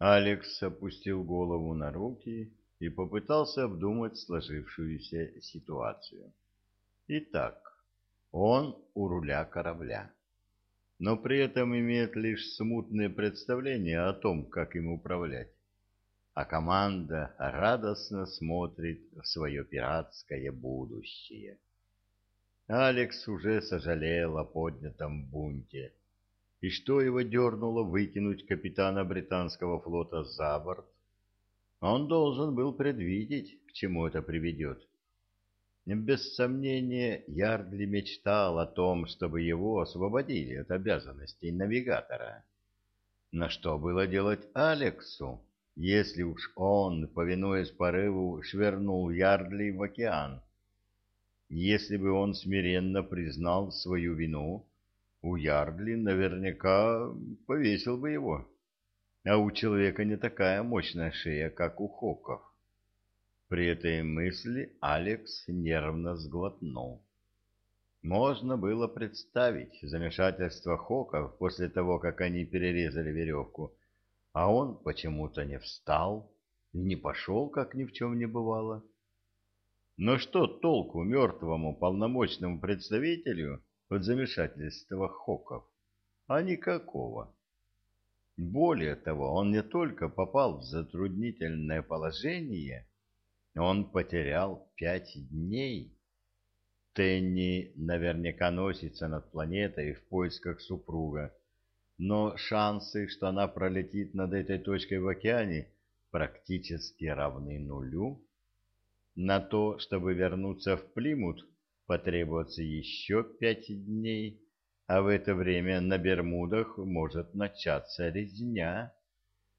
Алекс опустил голову на руки и попытался обдумать сложившуюся ситуацию. Итак, он у руля корабля, но при этом имеет лишь смутное представление о том, как им управлять, а команда радостно смотрит в свое пиратское будущее. Алекс уже сожалел о поднятом бунте. И что его дернуло выкинуть капитана британского флота за борт? Он должен был предвидеть, к чему это приведет. Без сомнения, Ярдли мечтал о том, чтобы его освободили от обязанностей навигатора. Но что было делать Алексу, если уж он, повинуясь порыву, швырнул Ярдли в океан? Если бы он смиренно признал свою вину, у Ярдли наверняка повесил бы его. А у человека не такая мощная шея, как у Хоков. При этой мысли Алекс нервно сглотнул. Можно было представить замешательство Хоков после того, как они перерезали веревку, а он почему-то не встал и не пошел, как ни в чем не бывало. Но что толку мертвому полномочному представителю от замешательства Хоков? А никакого. Более того, он не только попал в затруднительное положение, он потерял пять дней. Тенни наверняка носится над планетой в поисках супруга, но шансы, что она пролетит над этой точкой в океане, практически равны нулю. На то, чтобы вернуться в Плимут, потребуется еще пять дней, а в это время на Бермудах может начаться резня,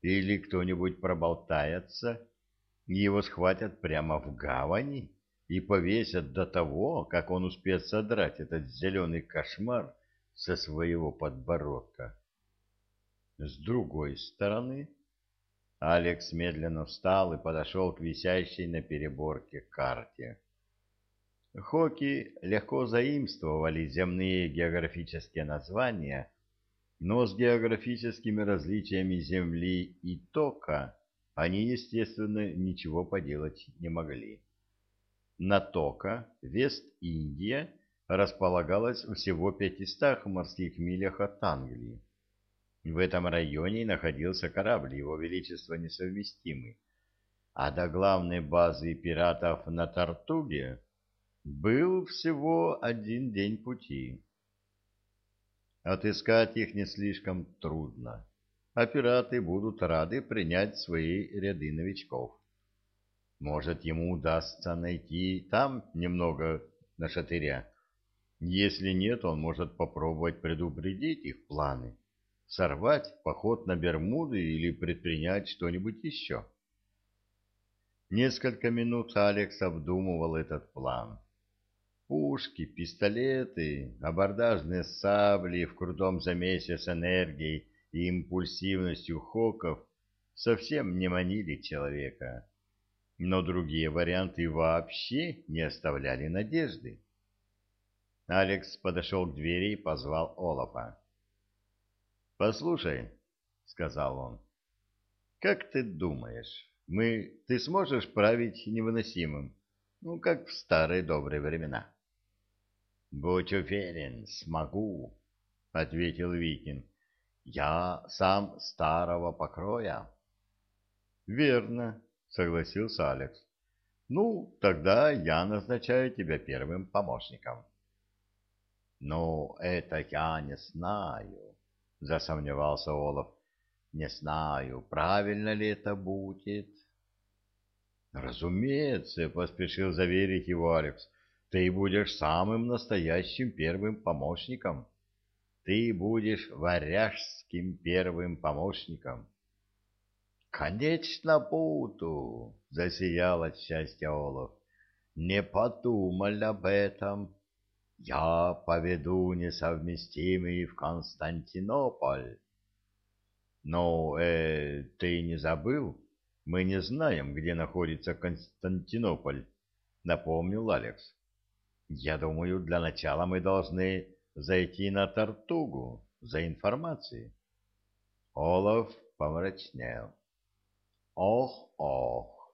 или кто-нибудь проболтается, его схватят прямо в гавани и повесят до того, как он успеет содрать этот зеленый кошмар со своего подбородка. С другой стороны... Алекс медленно встал и подошел к висящей на переборке карте. Хоки легко заимствовали земные географические названия, но с географическими различиями Земли и Тока они, естественно, ничего поделать не могли. На Тока, Вест-Индия, располагалась всего в 500 морских милях от Англии. В этом районе находился корабль Его Величества Несовместимый, а до главной базы пиратов на Тартуге был всего один день пути. Отыскать их не слишком трудно, а пираты будут рады принять свои ряды новичков. Может, ему удастся найти там немного на шатыря. Если нет, он может попробовать предупредить их планы сорвать поход на Бермуды или предпринять что-нибудь еще. Несколько минут Алекс обдумывал этот план. Пушки, пистолеты, абордажные сабли в крутом замесе с энергией и импульсивностью хоков совсем не манили человека. Но другие варианты вообще не оставляли надежды. Алекс подошел к двери и позвал Олафа. «Послушай», — сказал он, — «как ты думаешь, мы, ты сможешь править невыносимым, ну, как в старые добрые времена?» «Будь уверен, смогу», — ответил Викин. «Я сам старого покроя». «Верно», — согласился Алекс. «Ну, тогда я назначаю тебя первым помощником». «Ну, это я не знаю», — засомневался Олаф. «Не знаю, правильно ли это будет». «Разумеется», — поспешил заверить его Алекс, — «ты будешь самым настоящим первым помощником. Ты будешь варяжским первым помощником». «Конечно буду», — засиял от счастья Олаф. «Не подумал об этом». Я поведу несовместимый в Константинополь. Но, э, ты не забыл? Мы не знаем, где находится Константинополь, напомнил Алекс. Я думаю, для начала мы должны зайти на Тартугу за информацией. Олаф помрачнел. Ох-ох,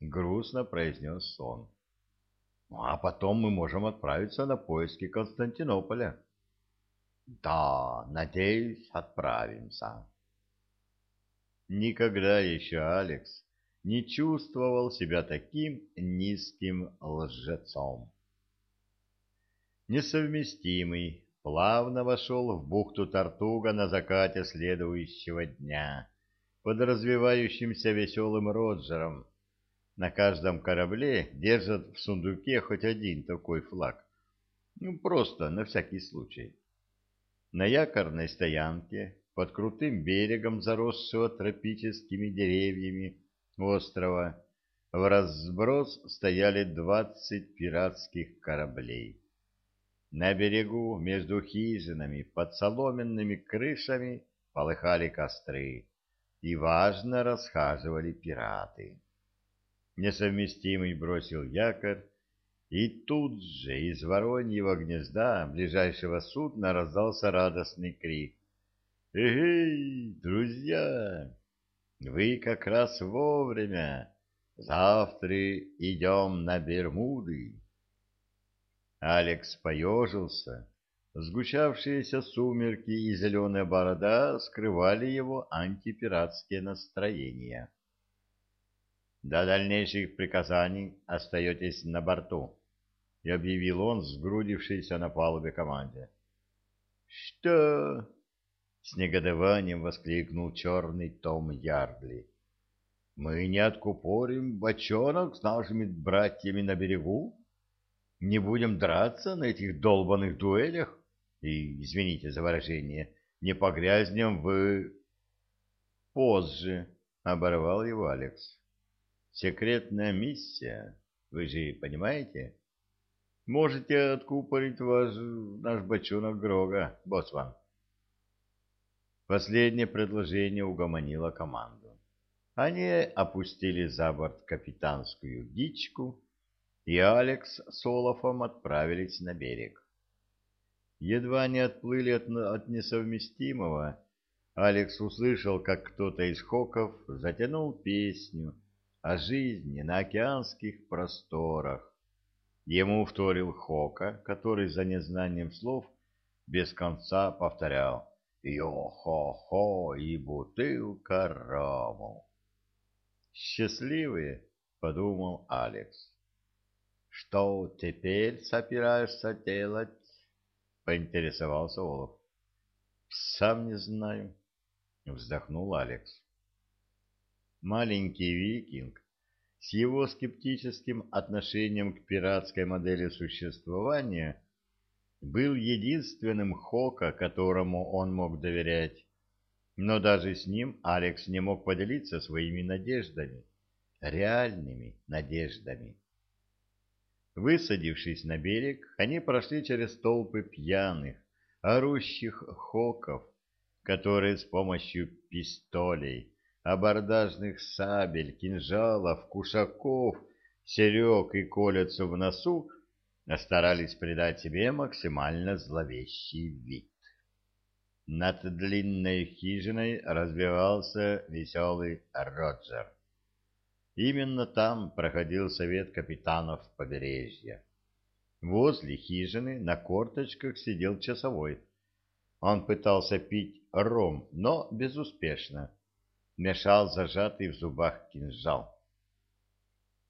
грустно произнес он. А потом мы можем отправиться на поиски Константинополя. Да, надеюсь, отправимся. Никогда еще Алекс не чувствовал себя таким низким лжецом. Несовместимый плавно вошел в бухту Тартуга на закате следующего дня под развивающимся веселым Роджером. На каждом корабле держат в сундуке хоть один такой флаг. Ну, просто на всякий случай. На якорной стоянке под крутым берегом заросшего тропическими деревьями острова в разброс стояли двадцать пиратских кораблей. На берегу между хижинами под соломенными крышами полыхали костры, и важно расхаживали пираты. Несовместимый бросил якорь, и тут же из вороньего гнезда ближайшего судна раздался радостный крик. «Эй, друзья, вы как раз вовремя! Завтра идем на Бермуды!» Алекс поежился. Сгущавшиеся сумерки и зеленая борода скрывали его антипиратские настроения. «До дальнейших приказаний остаетесь на борту», — объявил он сгрудившейся на палубе команде. «Что?» — с негодованием воскликнул черный Том Ярдли. «Мы не откупорим бочонок с нашими братьями на берегу?» Не будем драться на этих долбанных дуэлях и, извините за выражение, не погрязнем в... Позже, — оборвал его Алекс. Секретная миссия, вы же понимаете? Можете откупорить ваш, наш бочонок Грога, боцман. Последнее предложение угомонило команду. Они опустили за борт капитанскую дичку, и Алекс с Олафом отправились на берег. Едва не отплыли от, от несовместимого, Алекс услышал, как кто-то из хоков затянул песню о жизни на океанских просторах. Ему вторил Хока, который за незнанием слов без конца повторял «Йо-хо-хо и бутылка рому». «Счастливые», — подумал Алекс. Что теперь собираешься делать? Поинтересовался Олаф. Сам не знаю, вздохнул Алекс. Маленький викинг с его скептическим отношением к пиратской модели существования был единственным Хока, которому он мог доверять. Но даже с ним Алекс не мог поделиться своими надеждами, реальными надеждами. Высадившись на берег, они прошли через толпы пьяных, орущих хоков, которые с помощью пистолей, абордажных сабель, кинжалов, кушаков, серег и колецу в носу старались придать себе максимально зловещий вид. Над длинной хижиной развивался веселый Роджер. Именно там проходил совет капитанов побережья. Возле хижины на корточках сидел часовой. Он пытался пить ром, но безуспешно. Мешал зажатый в зубах кинжал.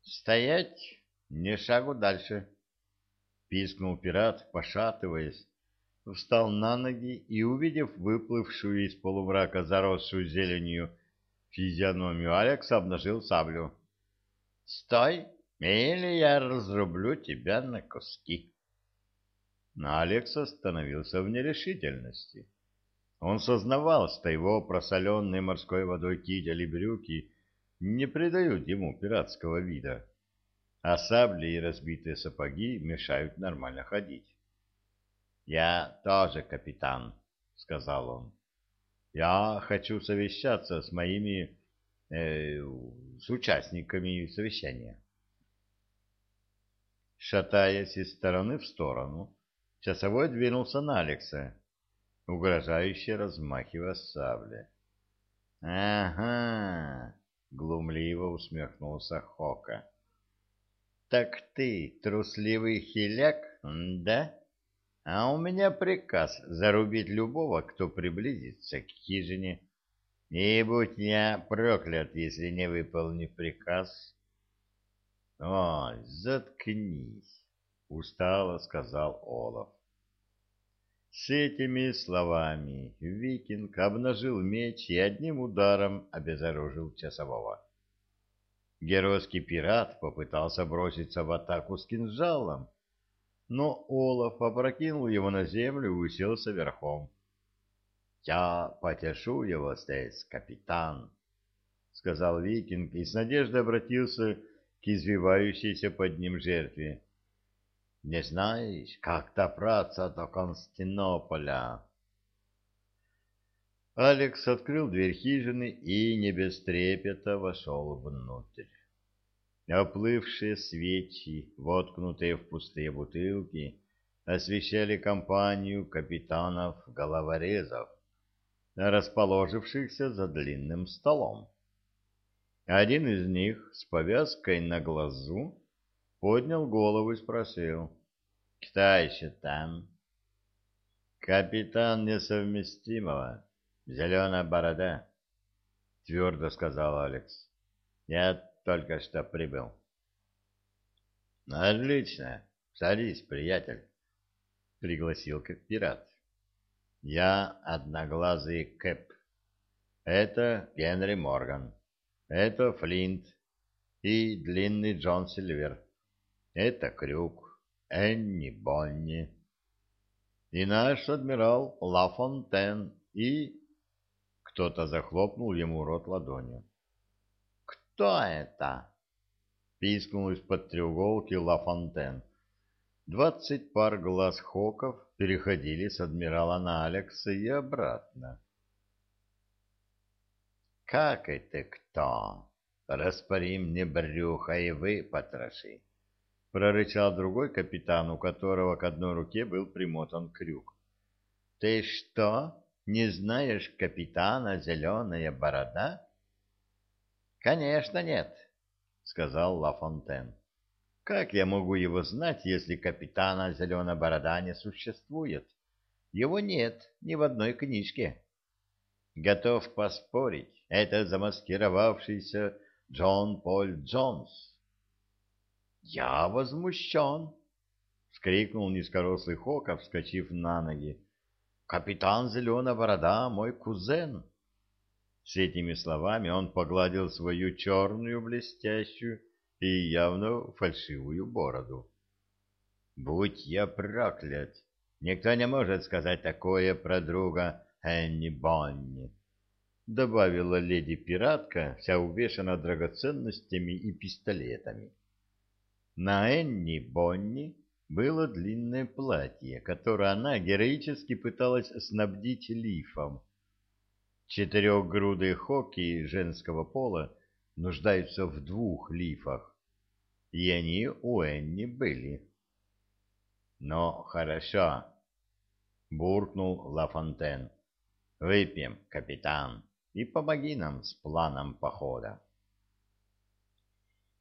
«Стоять! Не шагу дальше!» Пискнул пират, пошатываясь, встал на ноги и, увидев выплывшую из полумрака заросшую зеленью физиономию Алекса, обнажил саблю. Стой, или я разрублю тебя на куски. Но Алекс остановился в нерешительности. Он сознавал, что его просоленные морской водой китель и брюки не придают ему пиратского вида, а сабли и разбитые сапоги мешают нормально ходить. «Я тоже капитан», — сказал он. «Я хочу совещаться с моими э, с участниками совещания. Шатаясь из стороны в сторону, часовой двинулся на Алекса, угрожающе размахивая саблей. «Ага!» — глухо криво усмехнулся Хока. Так ты трусливый хиляк, да? А у меня приказ зарубить любого, кто приблизится к хижине. И будь я проклят, если не выполню приказ. — Ой, заткнись, — устало сказал Олаф. С этими словами викинг обнажил меч и одним ударом обезоружил часового. Геройский пират попытался броситься в атаку с кинжалом, но Олаф опрокинул его на землю и уселся верхом. — Я потешу его здесь, капитан, — сказал викинг и с надеждой обратился к извивающейся под ним жертве. — Не знаешь, как добраться до Константинополя? Алекс открыл дверь хижины и не без трепета вошел внутрь. Оплывшие свечи, воткнутые в пустые бутылки, освещали компанию капитанов-головорезов, расположившихся за длинным столом. Один из них с повязкой на глазу поднял голову и спросил, «Кто еще там?» «Капитан несовместимого, зеленая борода», — твердо сказал Алекс. «Я только что прибыл. — Отлично. Садись, приятель, — пригласил как пират. — Я одноглазый Кэп. Это Генри Морган. Это Флинт и длинный Джон Сильвер. Это Крюк, Энни Бонни. И наш адмирал Лафонтен и... Кто-то захлопнул ему рот ладонью. «Кто это?» — пискнул из-под треуголки Ла Фонтен. Двадцать пар глаз хоков переходили с адмирала на Алекса и обратно. «Как это кто? Распори мне брюхо и вы потроши!» — прорычал другой капитан, у которого к одной руке был примотан крюк. «Ты что, не знаешь капитана Зеленая Борода?» Конечно, нет, сказал Ла Фонтен. Как я могу его знать, если капитана Зеленая Борода не существует? Его нет ни в одной книжке. Готов поспорить, это замаскировавшийся Джон Поль Джонс. Я возмущен, — вскрикнул низкорослый Хоков, вскочив на ноги. Капитан Зеленая Борода — мой кузен. С этими словами он погладил свою черную, блестящую и явно фальшивую бороду. «Будь я проклят! Никто не может сказать такое про друга Энни Бонни!» Добавила леди-пиратка, вся увешана драгоценностями и пистолетами. На Энни Бонни было длинное платье, которое она героически пыталась снабдить лифом, Четырехгрудые хоки женского пола нуждаются в двух лифах, и они у Энни были. «Но хорошо», — буркнул Лафонтен. «Выпьем, капитан, и помоги нам с планом похода».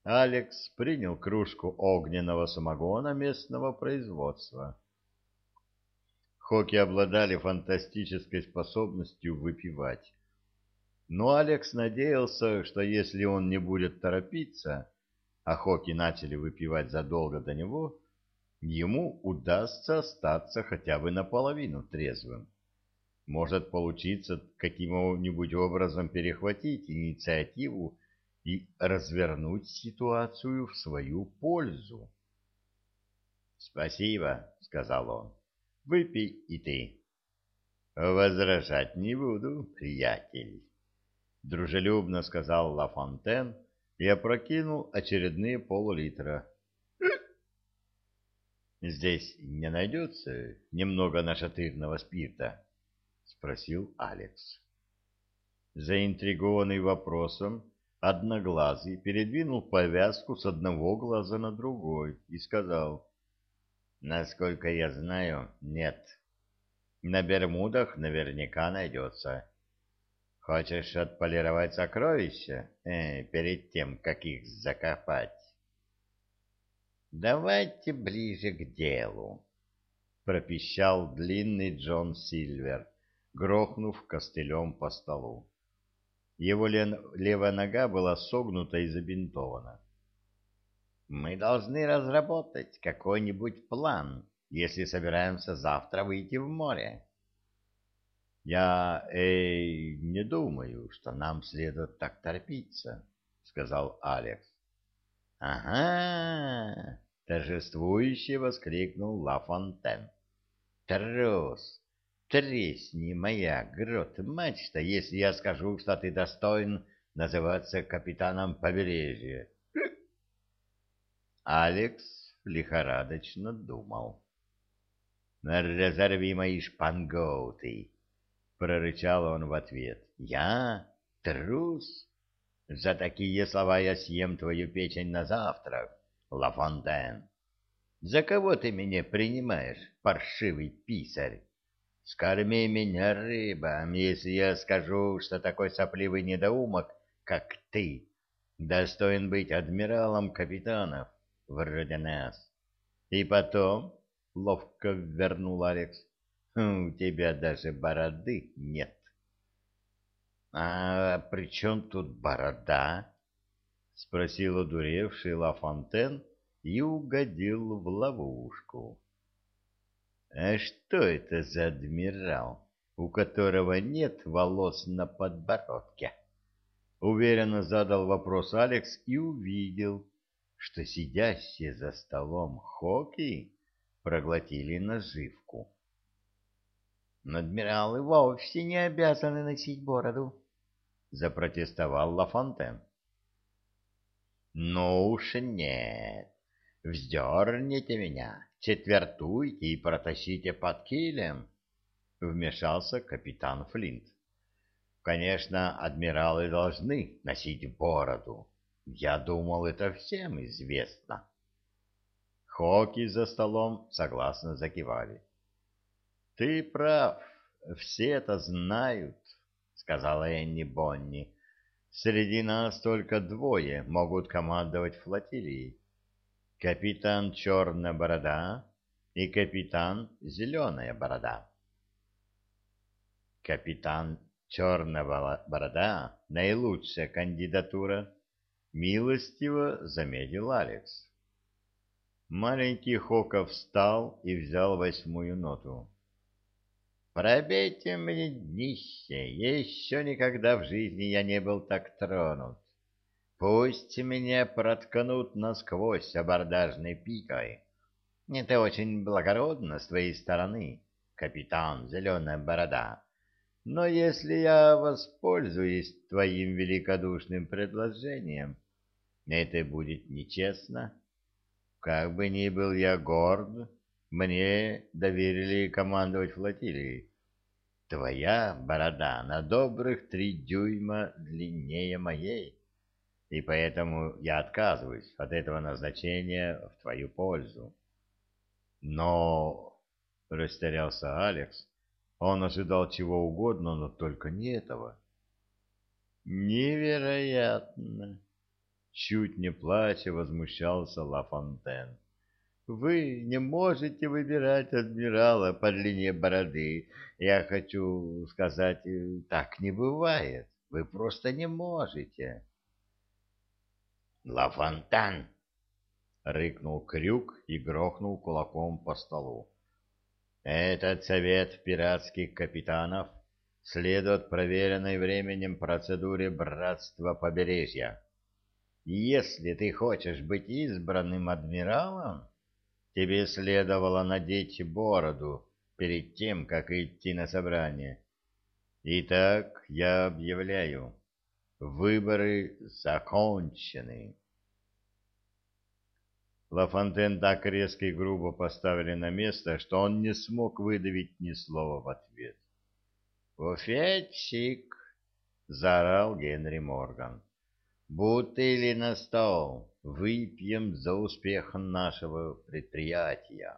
Алекс принял кружку огненного самогона местного производства. Хоки обладали фантастической способностью выпивать. Но Алекс надеялся, что если он не будет торопиться, а Хоки начали выпивать задолго до него, ему удастся остаться хотя бы наполовину трезвым. Может получиться каким-нибудь образом перехватить инициативу и развернуть ситуацию в свою пользу. «Спасибо», — сказал он. Выпей и ты. Возражать не буду, приятель. Дружелюбно сказал Ла Фонтен и опрокинул очередные пол-литра. Здесь не найдется немного нашатырного спирта? Спросил Алекс. Заинтригованный вопросом, Одноглазый передвинул повязку с одного глаза на другой и сказал, Насколько я знаю, нет. На Бермудах наверняка найдется. Хочешь отполировать сокровища э, перед тем, как их закопать? Давайте ближе к делу, пропищал длинный Джон Сильвер, грохнув костылем по столу. Его левая нога была согнута и забинтована. Мы должны разработать какой-нибудь план, если собираемся завтра выйти в море. «Я э, не думаю, что нам следует так торопиться», — сказал Алекс. «Ага!» — торжествующе воскликнул Ла Фонтен. «Трус! Тресни моя грот-мачта, если я скажу, что ты достоин называться капитаном побережья!» Алекс лихорадочно думал. «Разорви мои шпангоуты!» — прорычал он в ответ. «Я? Трус? За такие слова я съем твою печень на завтрак, Лафонтен. За кого ты меня принимаешь, паршивый писарь? Скорми меня рыбам, если я скажу, что такой сопливый недоумок, как ты, достоин быть адмиралом капитанов вроде нас. И потом, — ловко вернул Алекс, у тебя даже бороды нет. — А при чем тут борода? — спросил одуревший Ла Фонтен и угодил в ловушку. — А что это за адмирал, у которого нет волос на подбородке? Уверенно задал вопрос Алекс и увидел, что сидящие за столом хоки проглотили наживку. «Адмиралы вовсе не обязаны носить бороду», — запротестовал Лафонтен. «Ну уж нет, вздерните меня, четвертуйте и протащите под килем», — вмешался капитан Флинт. «Конечно, адмиралы должны носить бороду. Я думал, это всем известно». Хоки за столом согласно закивали. — Ты прав, все это знают, — сказала Энни Бонни. — Среди нас только двое могут командовать флотилией. Капитан Черная Борода и капитан Зеленая Борода. Капитан Черная Борода — наилучшая кандидатура, — милостиво заметил Алекс. Маленький Хоков встал и взял восьмую ноту. Пробейте мне днище, еще никогда в жизни я не был так тронут. Пусть меня проткнут насквозь абордажной пикой. Это очень благородно с твоей стороны, капитан Зеленая Борода. Но если я воспользуюсь твоим великодушным предложением, это будет нечестно. Как бы ни был я горд, мне доверили командовать флотилией. Твоя борода на добрых три дюйма длиннее моей, и поэтому я отказываюсь от этого назначения в твою пользу. Но, — растерялся Алекс, — он ожидал чего угодно, но только не этого. Невероятно! Чуть не плача возмущался Ла Фонтен. Вы не можете выбирать адмирала по длине бороды. Я хочу сказать, э, так не бывает. Вы просто не можете. Ла Фонтан! рыкнул Крюк и грохнул кулаком по столу. Этот совет пиратских капитанов следует проверенной временем процедуре братства побережья. Если ты хочешь быть избранным адмиралом, Тебе следовало надеть бороду перед тем, как идти на собрание. Итак, я объявляю, выборы закончены. Лафонтен так резко и грубо поставили на место, что он не смог выдавить ни слова в ответ. «Буфетчик!» — заорал Генри Морган. «Бутыли на стол!» Выпьем за успех нашего предприятия.